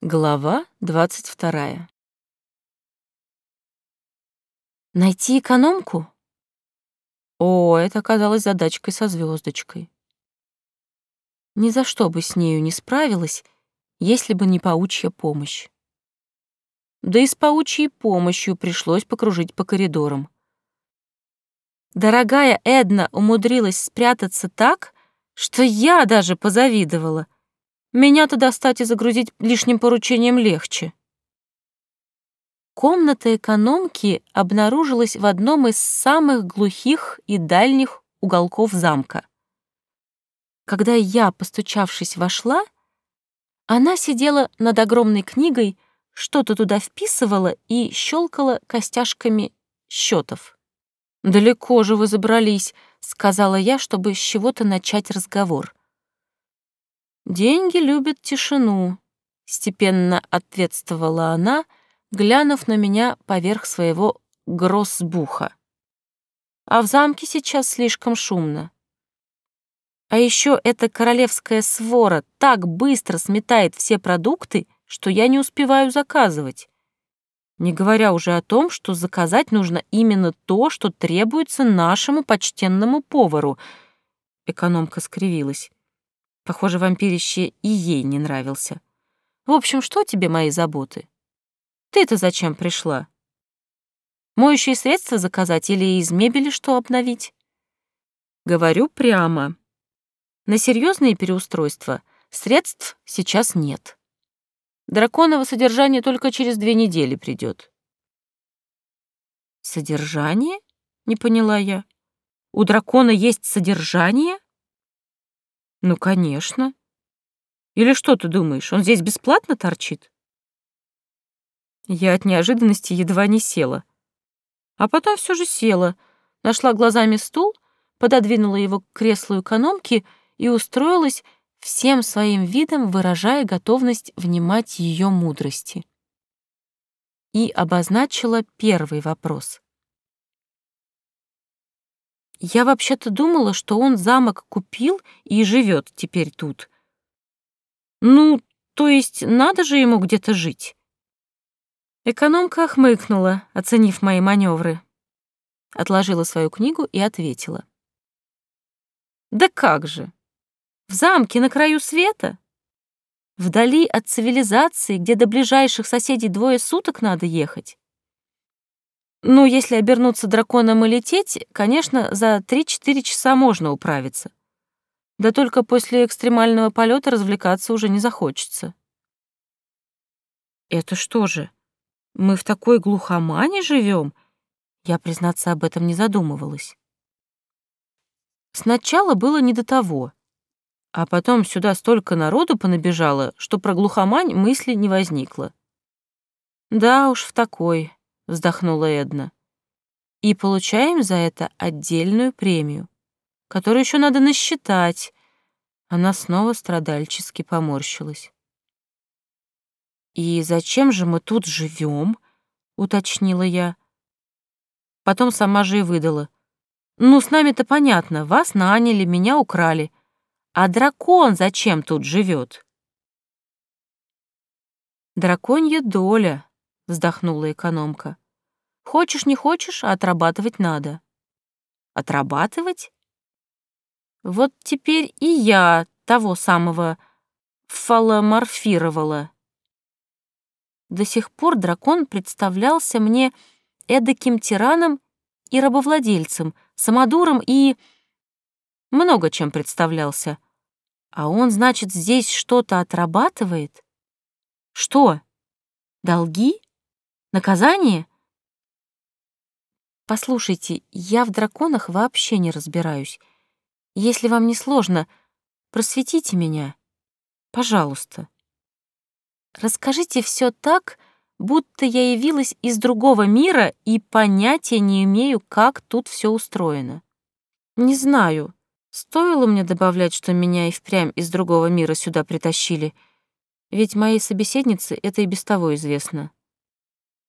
Глава двадцать вторая. Найти экономку? О, это оказалось задачкой со звездочкой. Ни за что бы с нею не справилась, если бы не паучья помощь. Да и с паучьей помощью пришлось покружить по коридорам. Дорогая Эдна умудрилась спрятаться так, что я даже позавидовала — меня-то достать и загрузить лишним поручением легче. Комната экономки обнаружилась в одном из самых глухих и дальних уголков замка. Когда я, постучавшись, вошла, она сидела над огромной книгой, что-то туда вписывала и щелкала костяшками счетов. «Далеко же вы забрались», — сказала я, чтобы с чего-то начать разговор. «Деньги любят тишину», — степенно ответствовала она, глянув на меня поверх своего гроссбуха. «А в замке сейчас слишком шумно. А еще эта королевская свора так быстро сметает все продукты, что я не успеваю заказывать. Не говоря уже о том, что заказать нужно именно то, что требуется нашему почтенному повару. Экономка скривилась. Похоже, вампирище и ей не нравился. В общем, что тебе мои заботы? Ты-то зачем пришла? Моющие средства заказать или из мебели что обновить? Говорю прямо. На серьезные переустройства средств сейчас нет. Драконово содержание только через две недели придет. Содержание? Не поняла я. У дракона есть содержание? Ну, конечно. Или что ты думаешь, он здесь бесплатно торчит? Я от неожиданности едва не села. А потом все же села, нашла глазами стул, пододвинула его к креслу экономки и устроилась всем своим видом, выражая готовность внимать ее мудрости. И обозначила первый вопрос. Я вообще-то думала, что он замок купил и живет теперь тут. Ну, то есть надо же ему где-то жить. Экономка хмыкнула, оценив мои маневры. Отложила свою книгу и ответила. Да как же? В замке на краю света? Вдали от цивилизации, где до ближайших соседей двое суток надо ехать? Ну, если обернуться драконом и лететь, конечно, за 3-4 часа можно управиться. Да только после экстремального полета развлекаться уже не захочется. Это что же, мы в такой глухомане живем? Я, признаться, об этом не задумывалась. Сначала было не до того, а потом сюда столько народу понабежало, что про глухомань мысли не возникло. Да уж, в такой, вздохнула Эдна. И получаем за это отдельную премию, которую еще надо насчитать. Она снова страдальчески поморщилась. «И зачем же мы тут живем? уточнила я. Потом сама же и выдала. «Ну, с нами-то понятно, вас наняли, меня украли. А дракон зачем тут живет? «Драконья доля», вздохнула экономка. Хочешь, не хочешь, а отрабатывать надо. Отрабатывать? Вот теперь и я того самого фаломорфировала. До сих пор дракон представлялся мне эдаким тираном и рабовладельцем, самодуром и... много чем представлялся. А он, значит, здесь что-то отрабатывает? Что? Долги? Наказание? Послушайте, я в драконах вообще не разбираюсь. Если вам не сложно, просветите меня. Пожалуйста. Расскажите все так, будто я явилась из другого мира и понятия не имею, как тут все устроено. Не знаю, стоило мне добавлять, что меня и впрямь из другого мира сюда притащили, ведь моей собеседнице это и без того известно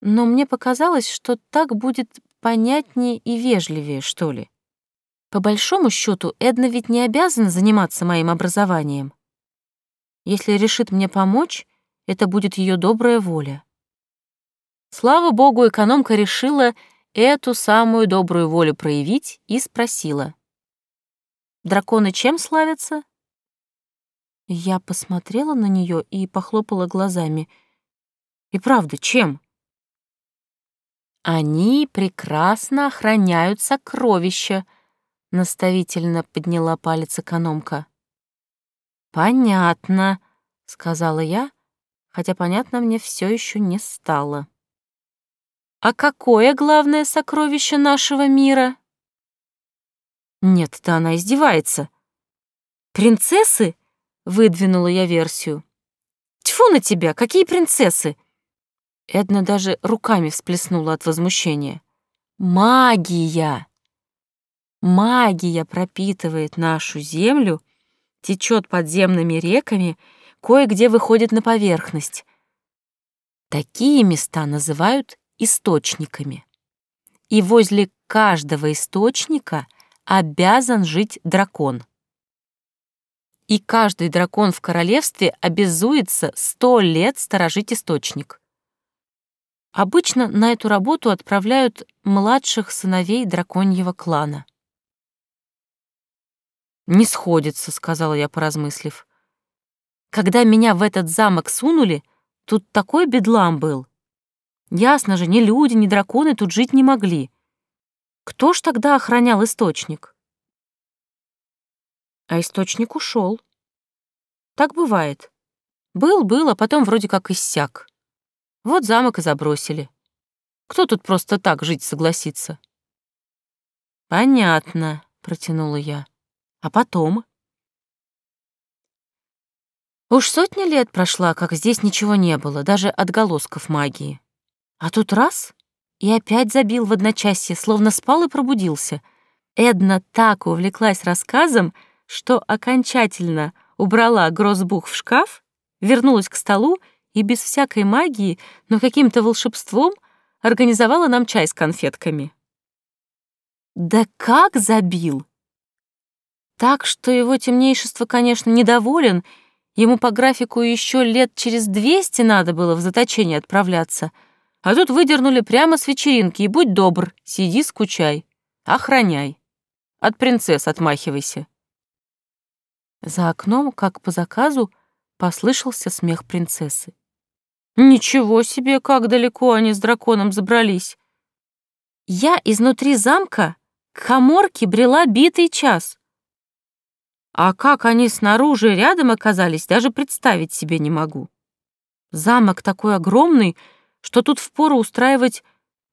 но мне показалось, что так будет понятнее и вежливее, что ли. По большому счету, Эдна ведь не обязана заниматься моим образованием. Если решит мне помочь, это будет ее добрая воля. Слава богу, экономка решила эту самую добрую волю проявить и спросила. «Драконы чем славятся?» Я посмотрела на нее и похлопала глазами. «И правда, чем?» «Они прекрасно охраняют сокровища», — наставительно подняла палец экономка. «Понятно», — сказала я, хотя понятно мне все еще не стало. «А какое главное сокровище нашего мира?» «Нет, да она издевается». «Принцессы?» — выдвинула я версию. «Тьфу на тебя! Какие принцессы!» Эдна даже руками всплеснула от возмущения. «Магия! Магия пропитывает нашу землю, течет подземными реками, кое-где выходит на поверхность. Такие места называют источниками. И возле каждого источника обязан жить дракон. И каждый дракон в королевстве обязуется сто лет сторожить источник. Обычно на эту работу отправляют младших сыновей драконьего клана. «Не сходится», — сказала я, поразмыслив. «Когда меня в этот замок сунули, тут такой бедлам был. Ясно же, ни люди, ни драконы тут жить не могли. Кто ж тогда охранял источник?» А источник ушел. Так бывает. Был-был, а потом вроде как иссяк. Вот замок и забросили. Кто тут просто так жить согласится? Понятно, протянула я. А потом? Уж сотни лет прошла, как здесь ничего не было, даже отголосков магии. А тут раз — и опять забил в одночасье, словно спал и пробудился. Эдна так увлеклась рассказом, что окончательно убрала грозбух в шкаф, вернулась к столу и без всякой магии, но каким-то волшебством организовала нам чай с конфетками. Да как забил! Так что его темнейшество, конечно, недоволен, ему по графику еще лет через двести надо было в заточение отправляться, а тут выдернули прямо с вечеринки, и будь добр, сиди, скучай, охраняй. От принцесс отмахивайся. За окном, как по заказу, послышался смех принцессы. Ничего себе, как далеко они с драконом забрались. Я изнутри замка к коморке брела битый час. А как они снаружи рядом оказались, даже представить себе не могу. Замок такой огромный, что тут впору устраивать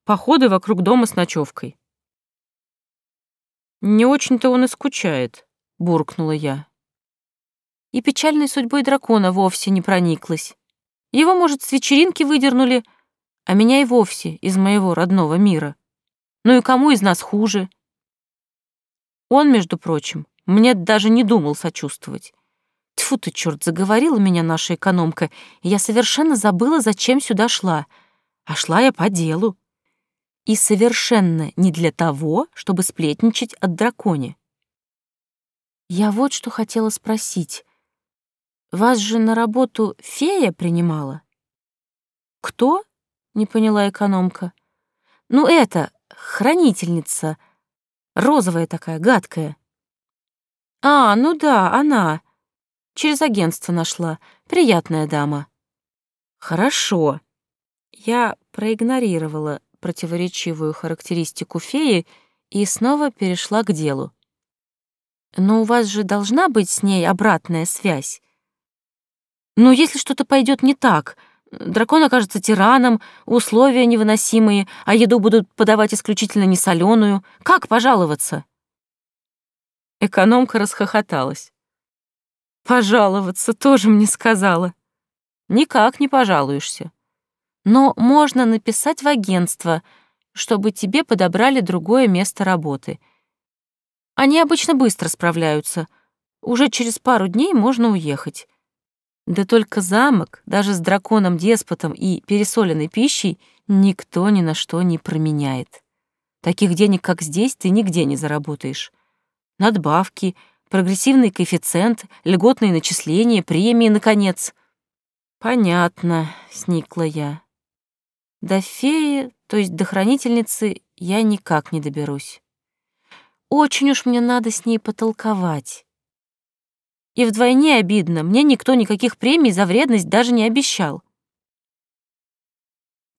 походы вокруг дома с ночевкой. «Не очень-то он и скучает», — буркнула я и печальной судьбой дракона вовсе не прониклась. Его, может, с вечеринки выдернули, а меня и вовсе из моего родного мира. Ну и кому из нас хуже? Он, между прочим, мне даже не думал сочувствовать. Тьфу ты, черт, заговорила меня наша экономка, и я совершенно забыла, зачем сюда шла. А шла я по делу. И совершенно не для того, чтобы сплетничать от драконе. Я вот что хотела спросить. Вас же на работу фея принимала? Кто? Не поняла экономка. Ну это, хранительница. Розовая такая, гадкая. А, ну да, она. Через агентство нашла. Приятная дама. Хорошо. Я проигнорировала противоречивую характеристику феи и снова перешла к делу. Но у вас же должна быть с ней обратная связь. Но если что-то пойдет не так, дракон окажется тираном, условия невыносимые, а еду будут подавать исключительно несоленую, как пожаловаться? Экономка расхохоталась. Пожаловаться тоже мне сказала. Никак не пожалуешься. Но можно написать в агентство, чтобы тебе подобрали другое место работы. Они обычно быстро справляются. Уже через пару дней можно уехать. Да только замок, даже с драконом-деспотом и пересоленной пищей, никто ни на что не променяет. Таких денег, как здесь, ты нигде не заработаешь. Надбавки, прогрессивный коэффициент, льготные начисления, премии, наконец. Понятно, сникла я. До феи, то есть до хранительницы, я никак не доберусь. Очень уж мне надо с ней потолковать. И вдвойне обидно, мне никто никаких премий за вредность даже не обещал.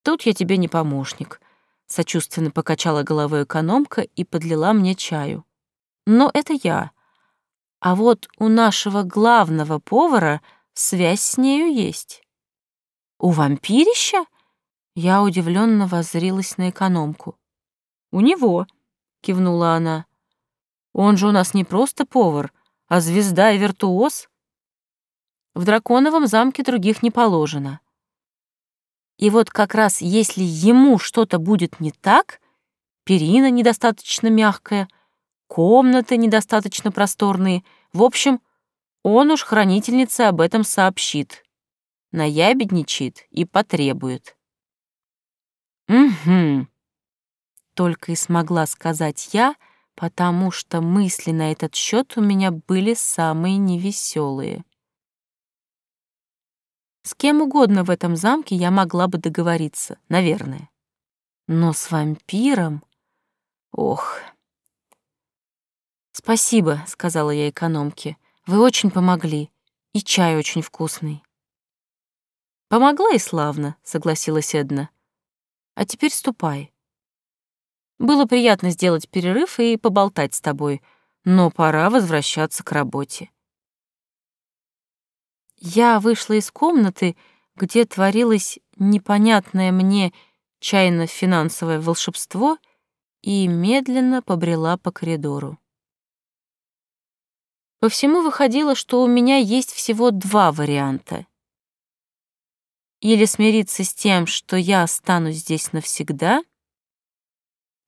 Тут я тебе не помощник, сочувственно покачала головой экономка и подлила мне чаю. Но это я. А вот у нашего главного повара связь с нею есть. У вампирища? Я удивленно воззрилась на экономку. У него, кивнула она. Он же у нас не просто повар, а звезда и виртуоз. В драконовом замке других не положено. И вот как раз если ему что-то будет не так, перина недостаточно мягкая, комнаты недостаточно просторные, в общем, он уж хранительнице об этом сообщит, наябедничает и потребует. «Угу», — только и смогла сказать я, потому что мысли на этот счет у меня были самые невеселые. С кем угодно в этом замке я могла бы договориться, наверное. Но с вампиром... Ох... «Спасибо», — сказала я экономке. «Вы очень помогли, и чай очень вкусный». «Помогла и славно», — согласилась Эдна. «А теперь ступай. Было приятно сделать перерыв и поболтать с тобой, но пора возвращаться к работе». Я вышла из комнаты, где творилось непонятное мне чайно-финансовое волшебство, и медленно побрела по коридору. По всему выходило, что у меня есть всего два варианта. Или смириться с тем, что я останусь здесь навсегда,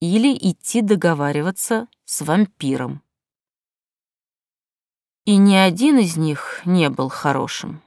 или идти договариваться с вампиром и ни один из них не был хорошим.